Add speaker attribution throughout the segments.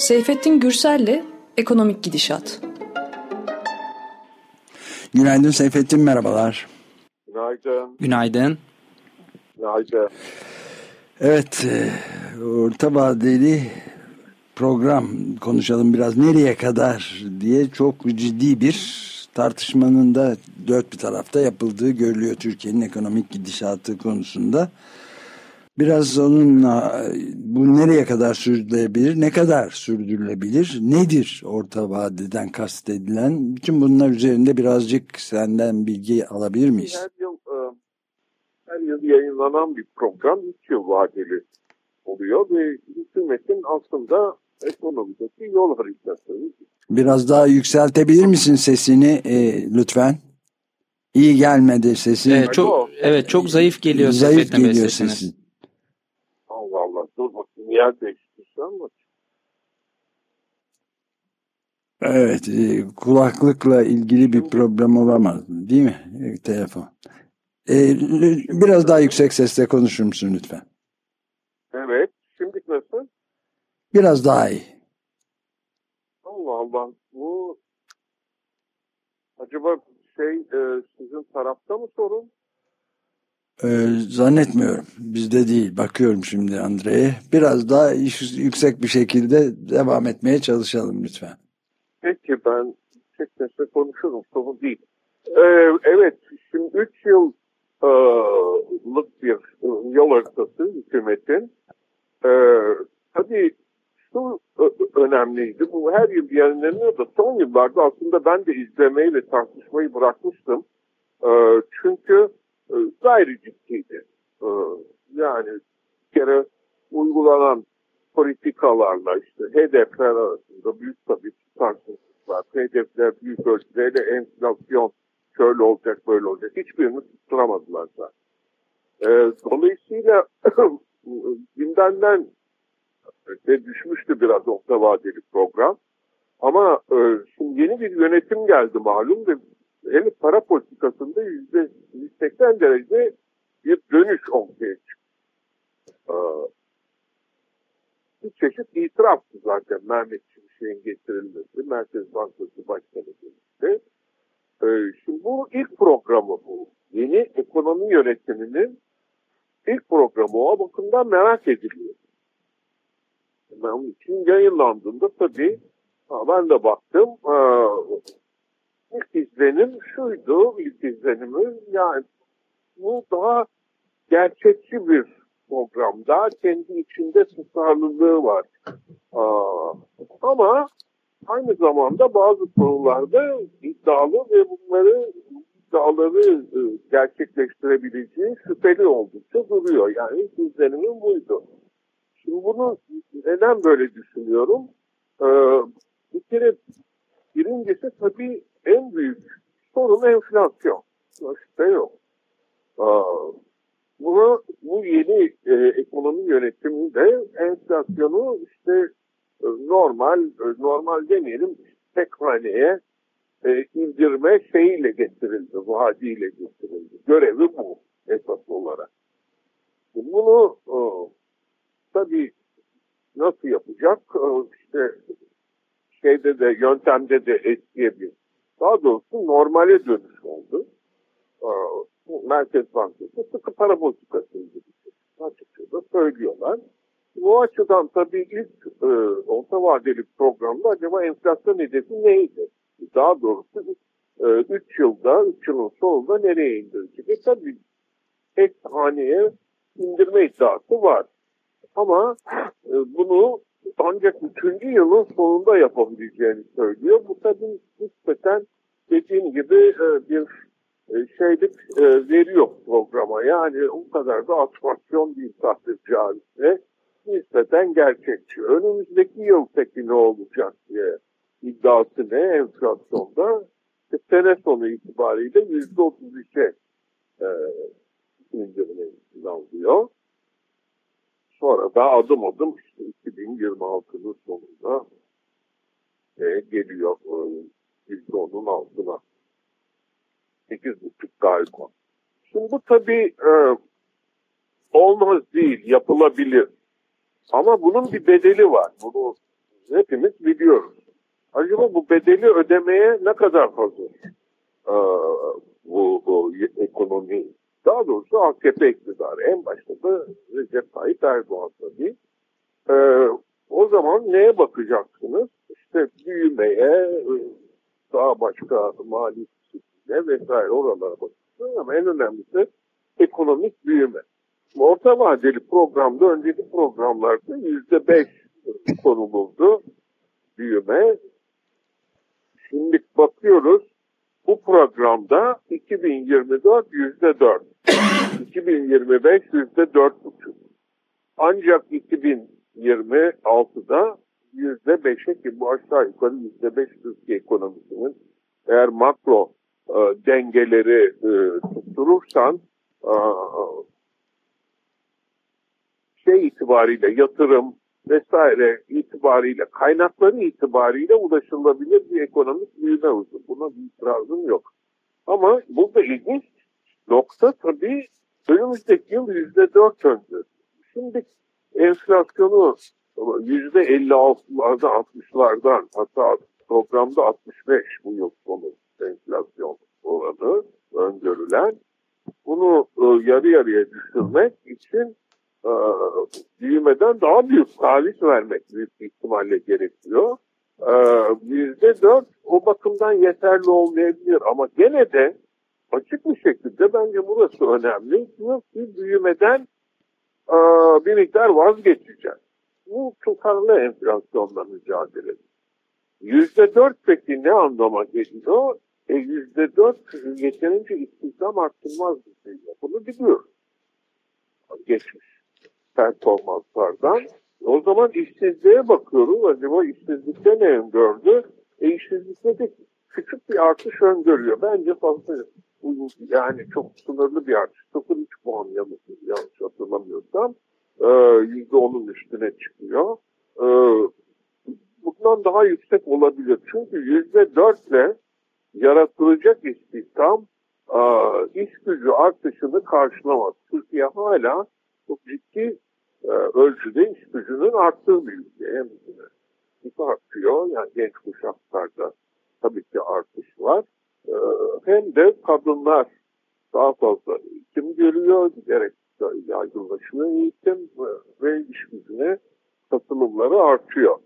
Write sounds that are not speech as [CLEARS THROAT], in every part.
Speaker 1: Seyfettin Gürsel'le Ekonomik Gidişat.
Speaker 2: Günaydın Seyfettin, merhabalar.
Speaker 3: Günaydın.
Speaker 4: Günaydın.
Speaker 3: Günaydın.
Speaker 2: Evet, e, orta vadeli program konuşalım biraz. Nereye kadar diye çok ciddi bir tartışmanın da dört bir tarafta yapıldığı görülüyor Türkiye'nin ekonomik gidişatı konusunda. Biraz onunla bu nereye kadar sürdürülebilir, ne kadar sürdürülebilir, nedir orta vadeden kastedilen? Bütün bunlar üzerinde birazcık senden bilgi alabilir miyiz?
Speaker 3: Her yıl, e, her yıl yayınlanan bir program 3 yıl vadeli oluyor ve hükümetin aslında ekonomideki yol haritası.
Speaker 2: Biraz daha yükseltebilir misin sesini e, lütfen? İyi gelmedi sesin.
Speaker 4: Evet çok evet çok zayıf geliyor
Speaker 2: Zayıf geliyor sesin.
Speaker 3: Bakayım yer değiştirsen ama.
Speaker 2: Evet e, kulaklıkla ilgili bir problem olamaz değil mi e, telefon? E, biraz daha yüksek sesle konuşur musun lütfen?
Speaker 3: Evet şimdi nasıl?
Speaker 2: Biraz daha iyi.
Speaker 3: Allah Allah bu acaba şey e, sizin tarafta mı sorun?
Speaker 2: Ee, zannetmiyorum. Bizde değil. Bakıyorum şimdi Andre'ye. Biraz daha yüksek bir şekilde devam etmeye çalışalım lütfen.
Speaker 3: Peki ben tek sesle konuşurum. Sorun değil. Ee, evet şimdi 3 yıllık bir yol haritası hükümetin. Ee, tabii şu önemliydi. Bu her yıl yayınlanıyor da son yıllarda aslında ben de izlemeyi ve tartışmayı bırakmıştım. Ee, çünkü e, gayri ciddiydi. Ee, yani bir kere uygulanan politikalarla işte hedefler arasında büyük tabii tutarsızlıklar. Hedefler büyük ölçüde enflasyon şöyle olacak böyle olacak. Hiçbirini tutturamadılar zaten. Ee, dolayısıyla [CLEARS THROAT] gündemden ve düşmüştü biraz orta vadeli program. Ama e, şimdi yeni bir yönetim geldi malum ve hele para politikasında yüzde 180 derece bir dönüş ortaya çıktı. Ee, bir çeşit itiraftı zaten Mehmet Şimşek'in getirilmesi, Merkez Bankası Başkanı demişti. Ee, şimdi bu ilk programı bu. Yeni ekonomi yönetiminin ilk programı o bakımdan merak ediliyor. Ben onun için yayınlandığında tabii ben de baktım. İlk izlenim şuydu, ilk izlenimi yani bu daha gerçekçi bir program. Daha kendi içinde tutarlılığı var. Ama aynı zamanda bazı konularda iddialı ve bunları iddiaları gerçekleştirebileceği şüpheli oldukça duruyor. Yani izlenimim buydu. Şimdi bunu neden böyle düşünüyorum? Ee, bir kere birincisi tabii en büyük sorun enflasyon. İşte yok. Ee, bunu, bu yeni e, ekonomi yönetiminde enflasyonu işte e, normal, e, normal demeyelim tek haneye e, indirme şeyiyle getirildi, vaadiyle getirildi. Görevi bu esas olarak. Bunu e, tabii nasıl yapacak? Ee, işte şeyde de yöntemde de eskiye bir daha doğrusu normale dönüş oldu. Ee, Merkez Bankası sıkı para politikası açıkça da söylüyorlar. Bu açıdan tabii ilk e, orta vadeli programda acaba enflasyon hedefi neydi? Daha doğrusu 3 e, yılda, 3 yılın sonunda nereye indirecek? E tabii tek haneye indirme iddiası var. Ama e, bunu ancak üçüncü yılın sonunda yapabileceğini söylüyor. Bu tabii nispeten dediğim gibi e, bir e, şeylik veriyor programa. Yani o kadar da atmasyon değil tahsil caizse nispeten gerçekçi. Önümüzdeki yıl peki ne olacak diye iddiası ne enflasyonda? İşte sene sonu itibariyle yüzde otuz üçe indirmeyi planlıyor. Sonra da adım adım işte 2026'nın sonunda e, geliyor yüzde onun altına. 8,5 galiba. Şimdi bu tabii e, olmaz değil, yapılabilir. Ama bunun bir bedeli var. Bunu hepimiz biliyoruz. Acaba bu bedeli ödemeye ne kadar hazır ee, bu, bu ekonomi? Daha doğrusu AKP iktidarı. En başta da Recep Tayyip Erdoğan tabii. Ee, o zaman neye bakacaksınız? İşte büyümeye, daha başka mali disipline vesaire oralara bakacaksınız. Ama en önemlisi ekonomik büyüme. Orta vadeli programda, önceki programlarda yüzde beş konulurdu büyüme. Şimdi bakıyoruz bu programda 2024 yüzde dört. 2025 yüzde dört buçuk. Ancak 2026'da yüzde beşe ki bu aşağı yukarı yüzde beş Türkiye ekonomisinin eğer makro e, dengeleri e, tutturursan e, şey itibariyle yatırım vesaire itibariyle kaynakları itibariyle ulaşılabilir bir ekonomik büyüme hızı. Buna bir itirazım yok. Ama burada ilginç nokta tabii önümüzdeki yıl yüzde dört öngörü. Şimdi enflasyonu yüzde elli altılarda altmışlardan hatta programda 65 bu yıl sonu enflasyon oranı öngörülen bunu e, yarı yarıya düşürmek için e, büyümeden daha büyük taviz vermek büyük ihtimalle gerekiyor. E, yüzde dört o bakımdan yeterli olmayabilir ama gene de açık bir şekilde bence burası önemli. Diyor ki büyümeden bir miktar vazgeçeceğiz. Bu tutarlı enflasyonla mücadele. Yüzde dört peki ne anlama geliyor? E yüzde dört yeterince istihdam arttırmaz bir şey. Bunu biliyoruz. Geçmiş performanslardan. O zaman işsizliğe bakıyoruz. Acaba işsizlikte ne öngördü? E işsizlikte de küçük bir artış öngörüyor. Bence fazla yani çok sınırlı bir artış. 0,3 puan yanlış, hatırlamıyorsam. %10'un e, üstüne çıkıyor. E, bundan daha yüksek olabilir. Çünkü %4 ile yaratılacak istihdam e, iş gücü artışını karşılamaz. Türkiye hala çok ciddi ölçüde iş gücünün arttığı bir ülke. Hem artıyor yani genç kuşaklarda tabii ki artış var. Hem de kadınlar daha fazla eğitim görüyor, giderek yaygınlaşıyor eğitim ve iş gücüne katılımları artıyor.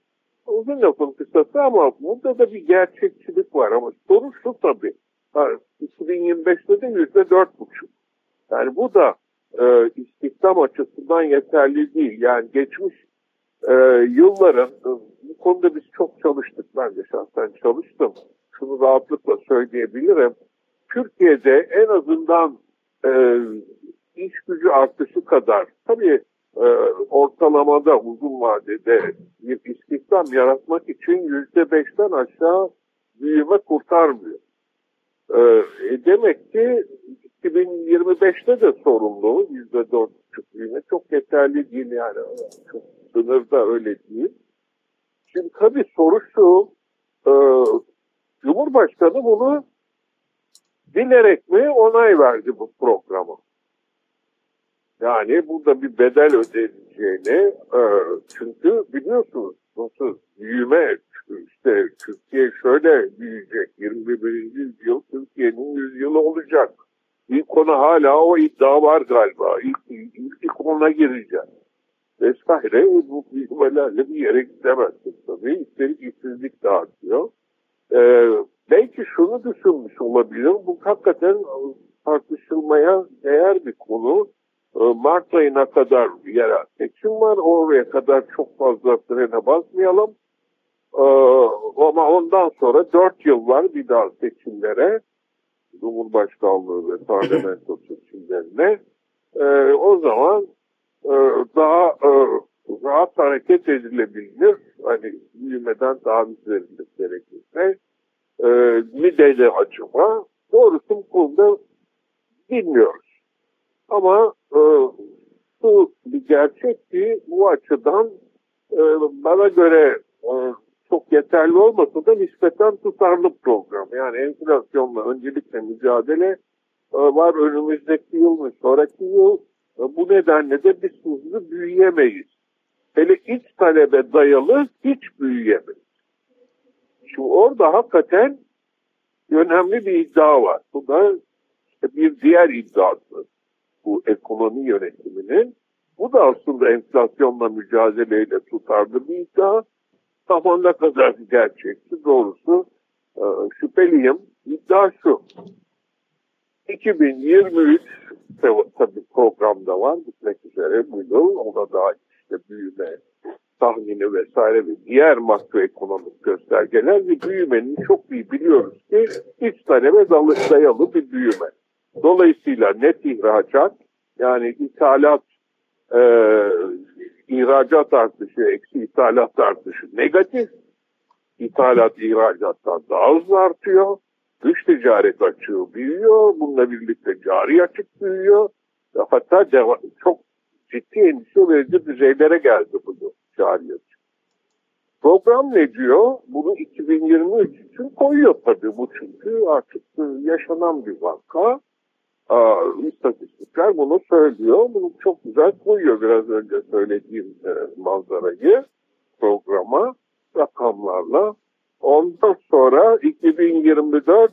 Speaker 3: Uzun lafın kısası ama burada da bir gerçekçilik var ama soru şu tabii. 2025'te de yüzde dört buçuk. Yani bu da e, istihdam açısından yeterli değil. Yani geçmiş e, yılların e, bu konuda biz çok çalıştık. Ben de şahsen çalıştım. Şunu rahatlıkla söyleyebilirim. Türkiye'de en azından e, iş gücü artışı kadar tabii e, ortalamada uzun vadede bir istihdam yaratmak için yüzde beşten aşağı büyüme kurtarmıyor. E, e demek ki 2025'te de sorumlu yüzde dört büyüme çok yeterli değil yani çok sınırda öyle değil. Şimdi tabii soru şu e, Cumhurbaşkanı bunu bilerek mi onay verdi bu programı? Yani burada bir bedel ödeneceğini e, çünkü biliyorsunuz nasıl büyüme işte Türkiye şöyle büyüyecek 21. yüzyıl Türkiye'nin yüzyılı olacak. İlk ona hala o iddia var galiba. İlk, ilk, ilk ona gireceğiz. Vesaire bu büyümelerle bir yere gidemezsin tabii. Üstelik işsizlik de artıyor. Olabilir. Bu hakikaten tartışılmaya değer bir konu. Ee, Mart ayına kadar yerel seçim var. Oraya kadar çok fazla frene basmayalım. Ee, ama ondan sonra dört yıl var bir daha seçimlere. Cumhurbaşkanlığı ve parlamento [LAUGHS] seçimlerine. Ee, o zaman e, daha e, rahat hareket edilebilir. Hani büyümeden taviz verilir gerekirse. E, mi de acıma. Doğrusu bu konuda bilmiyoruz. Ama e, bu bir gerçek ki bu açıdan e, bana göre e, çok yeterli olmasa da nispeten tutarlı program. Yani enflasyonla öncelikle mücadele e, var önümüzdeki yıl mı sonraki yıl. E, bu nedenle de biz hızlı büyüyemeyiz. hele iç talebe dayalı hiç büyüyemez. Şimdi orada hakikaten önemli bir iddia var. Bu da bir diğer iddiası bu ekonomi yönetiminin. Bu da aslında enflasyonla mücadeleyle tutarlı bir iddia. Ama ne kadar gerçekçi doğrusu e, şüpheliyim. İddia şu. 2023 tabii programda var bitmek üzere bu yıl. Ona da işte büyüme tahmini vesaire ve diğer makroekonomik göstergeler ve büyümenin çok iyi biliyoruz ki iç talebe dayalı bir büyüme. Dolayısıyla net ihracat yani ithalat e, ihracat artışı eksi ithalat artışı negatif. İthalat ihracattan daha hızlı artıyor. Dış ticaret açığı büyüyor. Bununla birlikte cari açık büyüyor. Hatta çok ciddi endişe verici düzeylere geldi bu cari açık. Program ne diyor? Bunu 2023 için koyuyor tabii. Bu çünkü artık yaşanan bir vaka. Aa, istatistikler bunu söylüyor. Bunu çok güzel koyuyor biraz önce söylediğim e, manzarayı programa rakamlarla. Ondan sonra 2024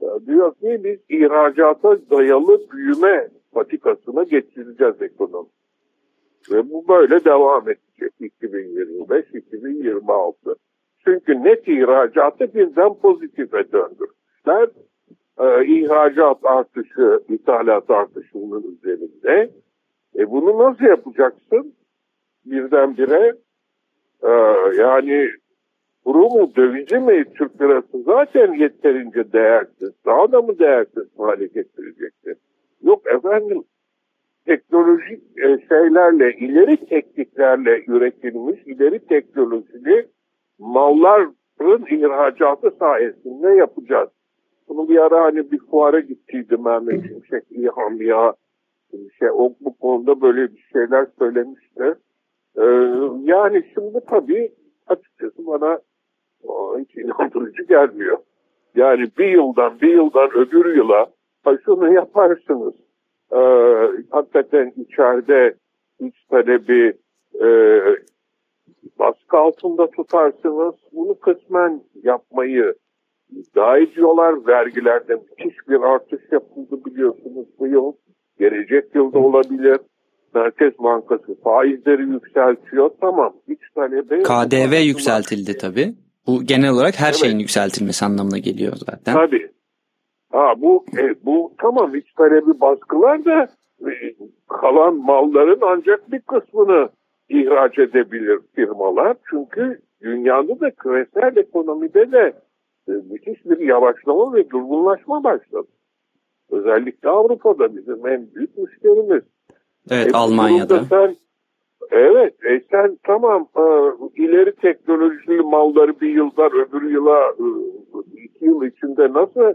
Speaker 3: e, diyor ki biz ihracata dayalı büyüme patikasına geçireceğiz ekonomi. Ve bu böyle devam edecek 2025-2026. Çünkü net ihracatı birden pozitife döndürmüşler. Ee, ihracat artışı, ithalat artışının üzerinde. E bunu nasıl yapacaksın? Birdenbire e, yani kuru mu, dövizi mi, Türk lirası zaten yeterince değersiz. Daha da mı değersiz hale getireceksin? Yok efendim teknolojik e, şeylerle, ileri tekniklerle üretilmiş, ileri teknolojili malların ihracatı sayesinde yapacağız. Bunu bir ara hani bir fuara gittiydi Mehmet Şimşek İlham ya. Şey, o bu konuda böyle bir şeyler söylemişti. Ee, yani şimdi tabii açıkçası bana o, hiç inandırıcı gelmiyor. Yani bir yıldan bir yıldan öbür yıla şunu yaparsınız e, hakikaten içeride iç talebi e, baskı altında tutarsınız. Bunu kısmen yapmayı iddia ediyorlar. Vergilerde müthiş bir artış yapıldı biliyorsunuz bu yıl. Gelecek yılda olabilir. Merkez Bankası faizleri yükseltiyor. Tamam. İç talebi...
Speaker 4: KDV yükseltildi tabii. Bu genel olarak her evet. şeyin yükseltilmesi anlamına geliyor zaten.
Speaker 3: Tabii. Ha, bu e, bu tamam iç talebi baskılar da kalan malların ancak bir kısmını ihraç edebilir firmalar. Çünkü dünyada da küresel ekonomide de e, müthiş bir yavaşlama ve durgunlaşma başladı. Özellikle Avrupa'da bizim en büyük müşterimiz.
Speaker 4: Evet e, Almanya'da.
Speaker 3: Sen, evet e, sen tamam e, ileri teknolojili malları bir yıldan öbür yıla e, iki yıl içinde nasıl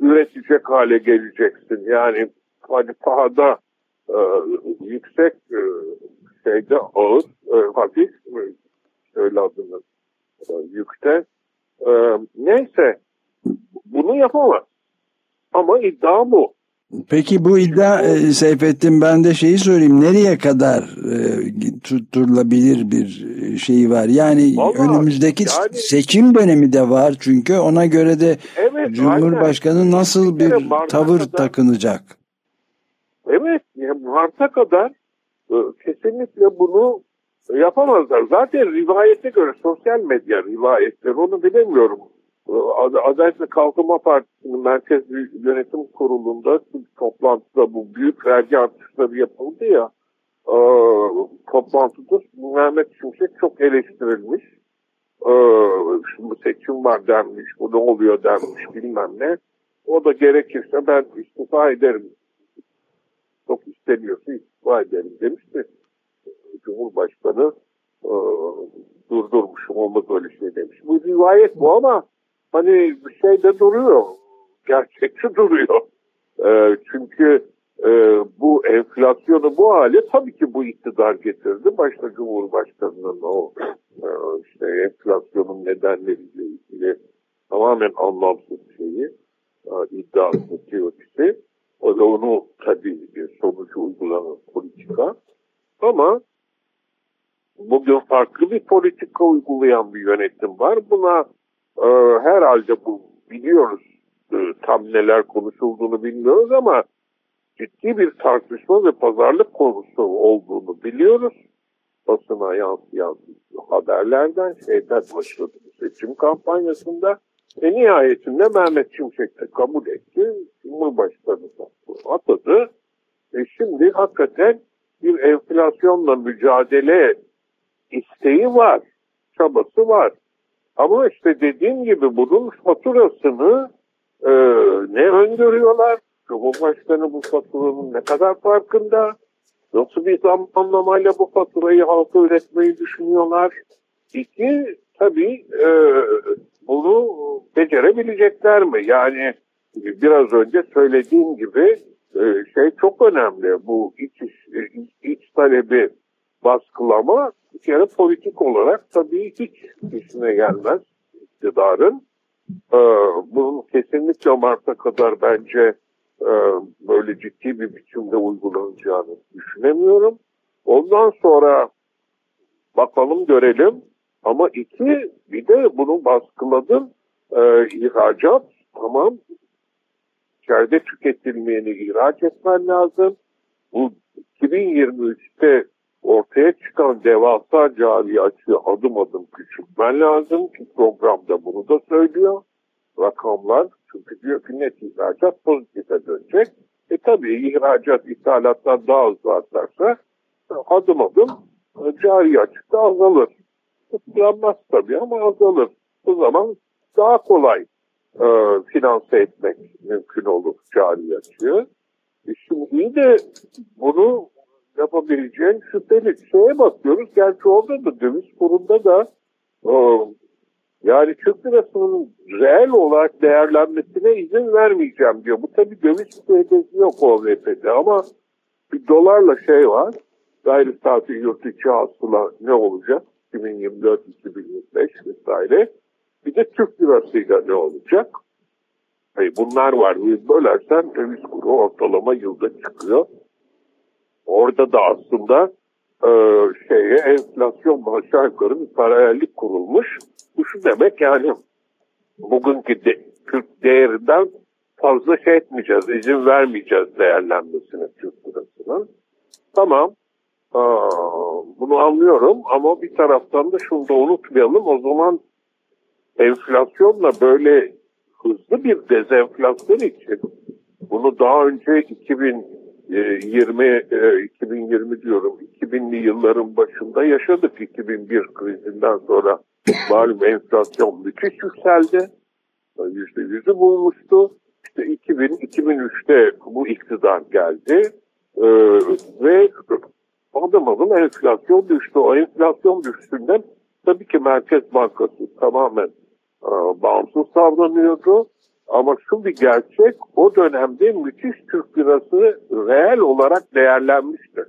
Speaker 3: üretecek hale geleceksin. Yani hani pahada e, yüksek e, şeyde ağır, e, hafif söyle adını e, yükte. E, neyse bunu yapamaz. Ama iddia bu.
Speaker 2: Peki bu iddia e, Seyfettin ben de şeyi sorayım. Nereye kadar e, tutturulabilir bir e, şey var? Yani Vallahi, önümüzdeki yani, seçim dönemi de var çünkü ona göre de evet, Cumhurbaşkanı aynen. nasıl bir tavır kadar, takınacak?
Speaker 3: Evet, yani Mart'a kadar e, kesinlikle bunu yapamazlar. Zaten rivayete göre sosyal medya rivayetleri onu bilemiyorum Adalet ve Kalkınma Partisi'nin Merkez Yönetim Kurulu'nda toplantıda bu büyük vergi artışları yapıldı ya e, toplantıda Mehmet Şimşek çok eleştirilmiş. E, şimdi seçim var denmiş, bu ne oluyor denmiş bilmem ne. O da gerekirse ben istifa ederim. Çok isteniyorsa istifa ederim demişti. Cumhurbaşkanı e, durdurmuş, olmaz öyle şey demiş. Bu rivayet bu ama hani bir şey de duruyor. Gerçekçi duruyor. E, çünkü e, bu enflasyonu bu hale tabii ki bu iktidar getirdi. Başta Cumhurbaşkanı'nın o e, işte enflasyonun nedenleriyle ilgili tamamen anlamsız şeyi e, iddiası, teorisi. O da onu tabii bir sonucu uygulanan politika. Ama bu Bugün farklı bir politika uygulayan bir yönetim var. Buna e, herhalde bu biliyoruz e, tam neler konuşulduğunu bilmiyoruz ama ciddi bir tartışma ve pazarlık konusu olduğunu biliyoruz. Basına yansıyan haberlerden şeyden başladı seçim kampanyasında. E nihayetinde Mehmet Şimşek de kabul etti. Cumhurbaşkanı da atadı. E şimdi hakikaten bir enflasyonla mücadele isteği var, çabası var. Ama işte dediğim gibi bunun faturasını e, ne öngörüyorlar? Cumhurbaşkanı bu faturanın ne kadar farkında? Nasıl bir zamanlamayla bu faturayı halka üretmeyi düşünüyorlar? İki, tabii e, bunu becerebilecekler mi? Yani biraz önce söylediğim gibi e, şey çok önemli. Bu iç, iç, iç talebi baskılama bir kere politik olarak tabii hiç işine gelmez iktidarın. Ee, bunun kesinlikle Mart'a kadar bence e, böyle ciddi bir biçimde uygulanacağını düşünemiyorum. Ondan sonra bakalım görelim. Ama iki bir de bunu baskıladın e, ihracat tamam içeride tüketilmeyeni ihraç etmen lazım. Bu 2023'te ortaya çıkan devasa cari açığı adım adım küçültmen lazım ki programda bunu da söylüyor. Rakamlar çünkü diyor ki net ihracat pozitife dönecek. E tabii ihracat ithalattan daha hızlı artarsa adım adım cari açık da azalır. Tutlanmaz tabii ama azalır. O zaman daha kolay e, finanse etmek mümkün olur cari açığı. E şimdi de bunu yapabileceğin şüpheli şeye bakıyoruz. Gerçi orada da döviz kurunda da e, yani Türk lirasının reel olarak değerlenmesine izin vermeyeceğim diyor. Bu tabii döviz hedefi yok OVP'de ama bir dolarla şey var. Gayri saati yurt içi hasıla ne olacak? 2024-2025 vesaire. Bir de Türk lirasıyla ne olacak? Hayır, bunlar var. Bölersen döviz kuru ortalama yılda çıkıyor. Orada da aslında e, şeye enflasyon aşağı yukarı bir paralellik kurulmuş. Bu şu demek yani bugünkü de, Türk değerinden fazla şey etmeyeceğiz, izin vermeyeceğiz değerlenmesine Türk lirasının. Tamam, bunu anlıyorum ama bir taraftan da şunu da unutmayalım. O zaman enflasyonla böyle hızlı bir dezenflasyon için bunu daha önce 2020 2020 diyorum 2000'li yılların başında yaşadık 2001 krizinden sonra [LAUGHS] malum enflasyon müthiş yükseldi. Yüzde yüzü bulmuştu. İşte 2000 2003'te bu iktidar geldi ee, ve adım adım enflasyon düştü. O enflasyon düştüğünden tabii ki Merkez Bankası tamamen e, bağımsız davranıyordu. Ama şu bir gerçek, o dönemde müthiş Türk lirası reel olarak değerlenmişti.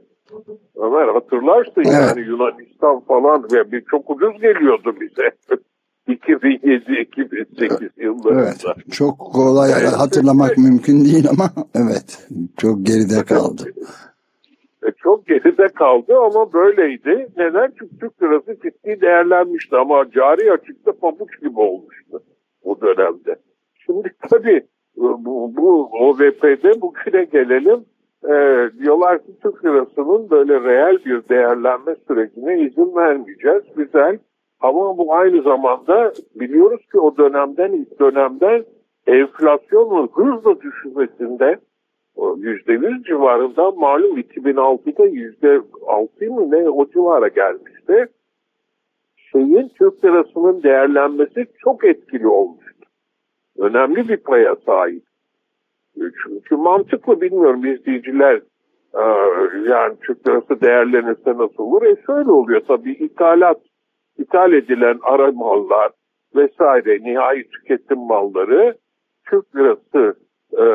Speaker 3: Ömer hatırlarsın evet. yani Yunanistan falan ve bir çok ucuz geliyordu bize. [LAUGHS] 2007-2008 yıllarında. Evet,
Speaker 2: çok kolay hatırlamak mümkün değil ama evet çok geride kaldı.
Speaker 3: E, çok geride kaldı ama böyleydi. Neden? Çünkü Türk lirası ciddi değerlenmişti ama cari açıkta pabuç gibi olmuştu o dönemde. Şimdi tabii bu, bu OVP'de bugüne gelelim. Ee, diyorlar ki Türk lirasının böyle reel bir değerlenme sürecine izin vermeyeceğiz. Güzel. Ama bu aynı zamanda biliyoruz ki o dönemden ilk dönemden enflasyonun hızla düşmesinde yüzde yüz civarında malum 2006'da yüzde altı mı ne o civara gelmişti. Şeyin Türk lirasının değerlenmesi çok etkili olmuştu. Önemli bir paya sahip. Çünkü mantıklı bilmiyorum izleyiciler e, yani Türk lirası değerlenirse nasıl olur? E şöyle oluyor tabii ithalat, ithal edilen ara mallar vesaire nihai tüketim malları Türk lirası e,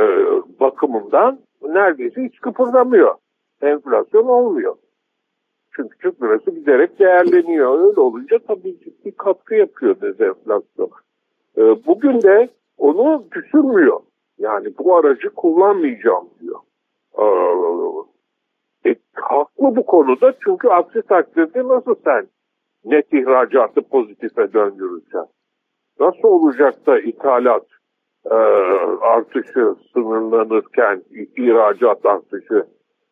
Speaker 3: bakımından neredeyse hiç kıpırdamıyor. Enflasyon olmuyor. Çünkü Türk lirası giderek değerleniyor. Öyle olunca tabii ciddi katkı yapıyor dezenflasyon. E, bugün de onu düşürmüyor. Yani bu aracı kullanmayacağım diyor. Ee, e, haklı bu konuda çünkü aksi takdirde nasıl sen net ihracatı pozitife döndüreceğiz? Nasıl olacak da ithalat e, artışı sınırlanırken ihracat artışı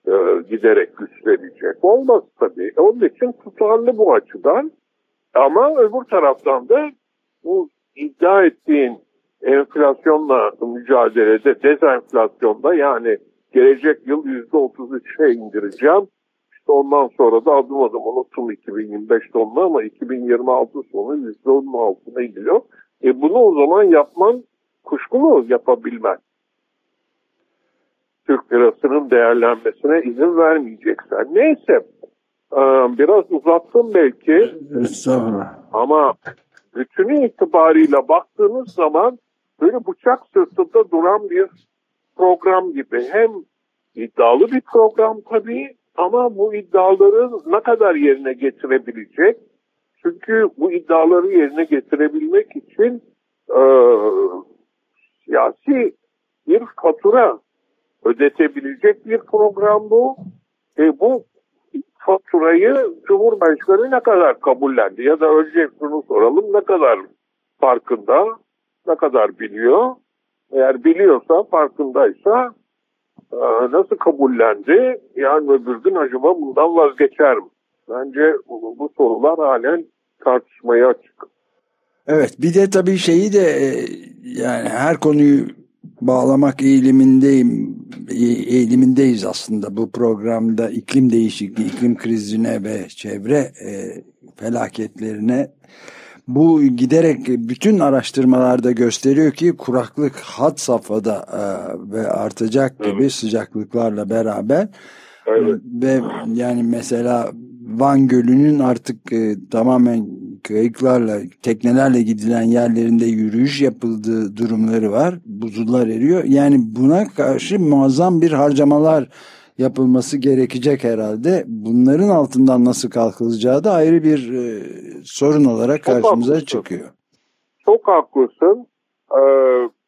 Speaker 3: e, giderek güçlenecek? Olmaz tabii. Onun için tutarlı bu açıdan. Ama öbür taraftan da bu iddia ettiğin enflasyonla mücadelede, dezenflasyonda yani gelecek yıl yüzde otuz üçe indireceğim. İşte ondan sonra da adım adım unuttum 2025 sonunu ama 2026 sonu yüzde onun altına iniyor. E bunu o zaman yapman kuşkulu yapabilmen. Türk lirasının değerlenmesine izin vermeyeceksen. Neyse e, biraz uzattım belki.
Speaker 2: Estağfurullah.
Speaker 3: Ama bütünü itibarıyla baktığınız zaman böyle bıçak sırtında duran bir program gibi. Hem iddialı bir program tabii ama bu iddiaları ne kadar yerine getirebilecek? Çünkü bu iddiaları yerine getirebilmek için e, siyasi bir fatura ödetebilecek bir program bu. E, bu faturayı Cumhurbaşkanı ne kadar kabullendi? Ya da önce şunu soralım ne kadar farkında, ne kadar biliyor? Eğer biliyorsa, farkındaysa e, nasıl kabullendi? Yani öbür gün acaba bundan vazgeçer mi? Bence bu, sorular halen tartışmaya açık.
Speaker 2: Evet bir de tabii şeyi de e, yani her konuyu bağlamak eğilimindeyim e- eğilimindeyiz aslında bu programda iklim değişikliği, iklim krizine ve çevre e, felaketlerine bu giderek bütün araştırmalarda gösteriyor ki kuraklık had safhada e, ve artacak gibi
Speaker 3: Evet.
Speaker 2: sıcaklıklarla beraber
Speaker 3: Evet.
Speaker 2: ve yani mesela Van Gölü'nün artık e, tamamen kayıklarla, teknelerle gidilen yerlerinde yürüyüş yapıldığı durumları var. Buzullar eriyor. Yani buna karşı muazzam bir harcamalar yapılması gerekecek herhalde. Bunların altından nasıl kalkılacağı da ayrı bir e, sorun olarak
Speaker 3: Çok
Speaker 2: karşımıza
Speaker 3: haklısın.
Speaker 2: çıkıyor.
Speaker 3: Çok haklısın. Ee,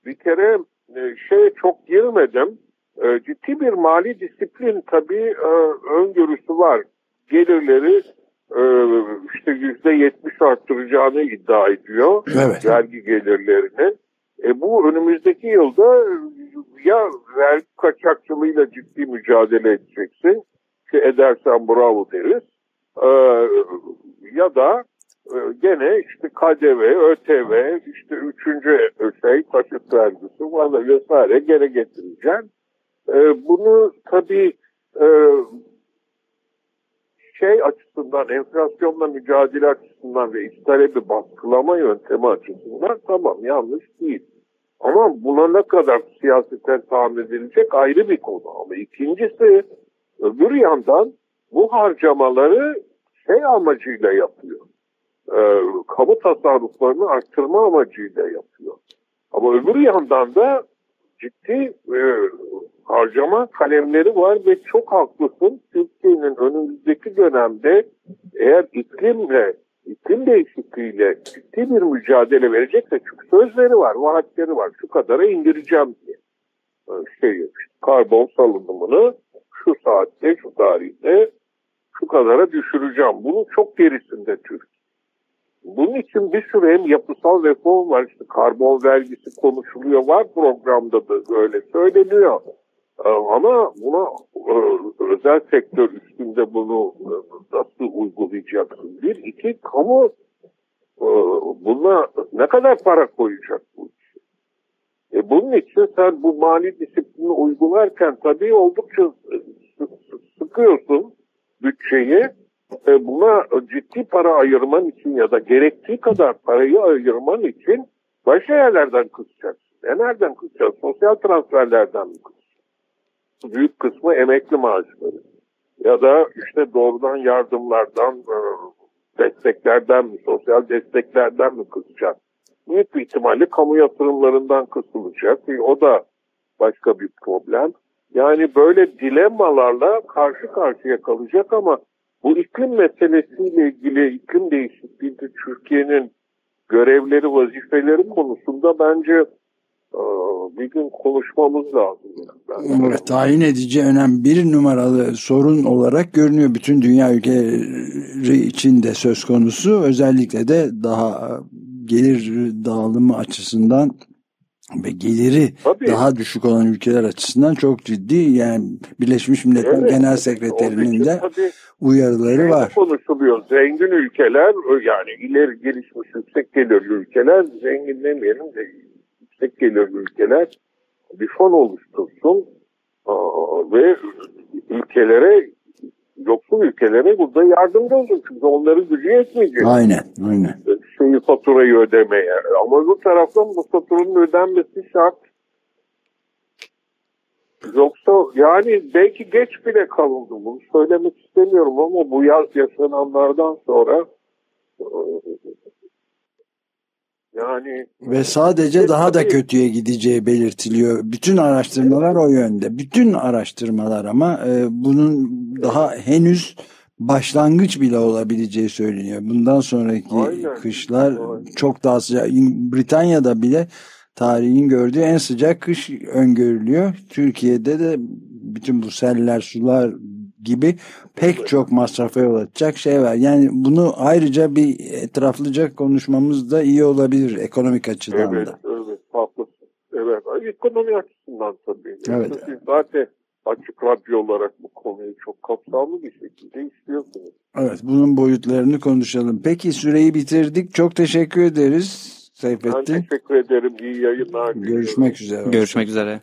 Speaker 3: bir kere e, şey çok girmedim. Ee, ciddi bir mali disiplin tabii e, öngörüsü var. Gelirleri işte yüzde yetmiş arttıracağını iddia ediyor.
Speaker 2: Evet.
Speaker 3: Vergi gelirlerinin. E, bu önümüzdeki yılda ya vergi kaçakçılığıyla ciddi mücadele edeceksin ki edersen bravo deriz. Ee, ya da e, gene işte KDV, ÖTV, işte üçüncü şey taşıt vergisi valla vesaire gene getireceksin. E, bunu tabii e, şey açısından, enflasyonla mücadele açısından ve iç talebi baskılama yöntemi açısından tamam yanlış değil. Ama buna ne kadar siyaseten tahmin edilecek ayrı bir konu. Ama ikincisi öbür yandan bu harcamaları şey amacıyla yapıyor. Ee, kamu tasarruflarını arttırma amacıyla yapıyor. Ama öbür yandan da ciddi e, harcama kalemleri var ve çok haklısın. Türkiye'nin önümüzdeki dönemde eğer iklimle, iklim değişikliğiyle ciddi bir mücadele verecekse çünkü sözleri var, vaatleri var. Şu kadara indireceğim diye. Ee, Şey, karbon salınımını şu saatte, şu tarihte şu kadara düşüreceğim. Bunun çok gerisinde Türkiye. Bunun için bir sürü hem yapısal reform var. İşte karbon vergisi konuşuluyor. Var programda da öyle söyleniyor. Ee, Ama buna e, özel sektör üstünde bunu e, nasıl uygulayacaksın? Bir, iki, kamu e, buna ne kadar para koyacak bu? E bunun için sen bu mali disiplini uygularken tabii oldukça sı- sı- sıkıyorsun bütçeyi. E, buna ciddi para ayırman için ya da gerektiği kadar parayı ayırman için başka yerlerden kısacaksın. E nereden kısacaksın? Sosyal transferlerden mi kısacaksın? Büyük kısmı emekli maaşları. Ya da işte doğrudan yardımlardan, e, desteklerden mi, sosyal desteklerden mi kısacaksın? Büyük bir ihtimalle kamu yatırımlarından kısılacak. E, O da başka bir problem. Yani böyle dilemmalarla karşı karşıya kalacak ama bu iklim meselesiyle ilgili iklim değişikliğinde Türkiye'nin görevleri, vazifeleri konusunda bence bir gün konuşmamız lazım. Ben.
Speaker 2: Evet, tayin edici önemli bir numaralı sorun olarak görünüyor. Bütün dünya ülkeleri için de söz konusu. Özellikle de daha gelir dağılımı açısından ve geliri
Speaker 3: Tabii.
Speaker 2: daha düşük olan ülkeler açısından çok ciddi. Yani Birleşmiş Milletler
Speaker 3: Evet.
Speaker 2: Genel Sekreterinin de uyarıları
Speaker 3: şey
Speaker 2: var.
Speaker 3: konuşuluyor. Zengin ülkeler yani ileri gelişmiş yüksek gelirli ülkeler zengin demeyelim de yüksek gelirli ülkeler bir fon oluştursun ve ülkelere yoksul ülkelere burada yardımcı olsun. Çünkü onların gücü yetmeyecek.
Speaker 2: Aynen, aynen.
Speaker 3: Şeyi faturayı ödemeye. Ama bu taraftan bu faturanın ödenmesi şart. Yoksa yani belki geç bile kalındı. Bunu söylemek istemiyorum ama bu yaz yaşananlardan sonra yani
Speaker 2: Ve sadece daha da kötüye gideceği belirtiliyor. Bütün araştırmalar o yönde. Bütün araştırmalar ama e, bunun daha henüz başlangıç bile olabileceği söyleniyor. Bundan sonraki
Speaker 3: Aynen.
Speaker 2: kışlar
Speaker 3: Aynen.
Speaker 2: çok daha sıcak. Britanya'da bile tarihin gördüğü en sıcak kış öngörülüyor. Türkiye'de de bütün bu seller, sular gibi pek çok masrafa yol açacak şey var. Yani bunu ayrıca bir etraflıca konuşmamız da iyi olabilir ekonomik açıdan
Speaker 3: evet
Speaker 2: da.
Speaker 3: evet haklısın. Evet ekonomi açısından tabii.
Speaker 2: Evet.
Speaker 3: Siz zaten açık radyo olarak bu konuyu çok kapsamlı bir şekilde işliyorsunuz.
Speaker 2: Evet bunun boyutlarını konuşalım. Peki süreyi bitirdik. Çok teşekkür ederiz
Speaker 3: Ben
Speaker 2: Seyfettin.
Speaker 3: teşekkür ederim. İyi yayınlar.
Speaker 2: Görüşmek üzere.
Speaker 4: Görüşmek üzere.